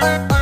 Bye.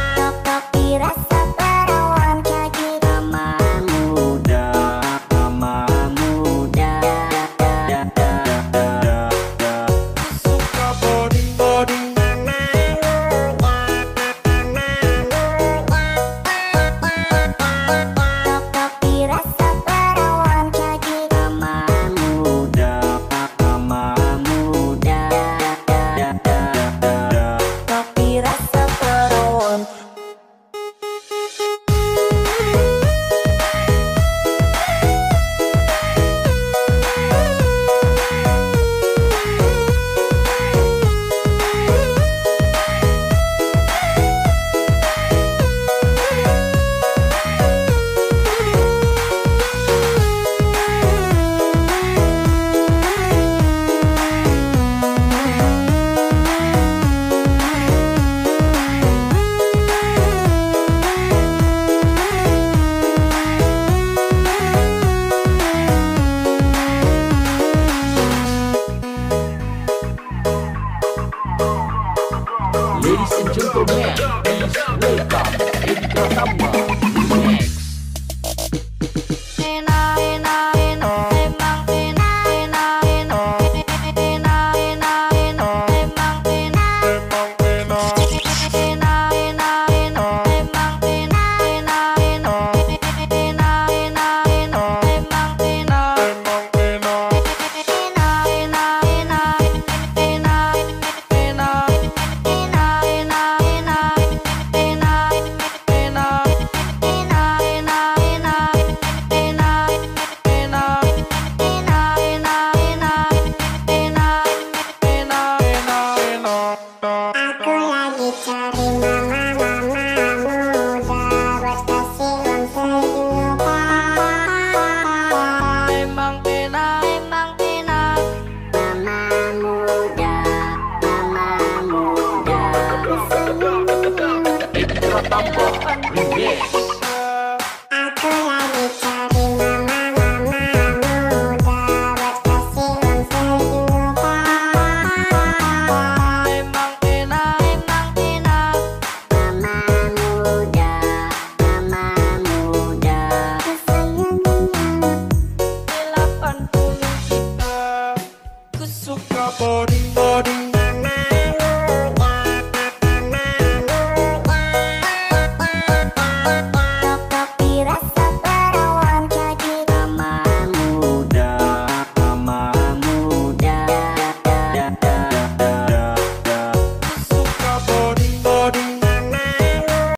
ladies and wake up welcome Indra Tamba. Matambo. Remix.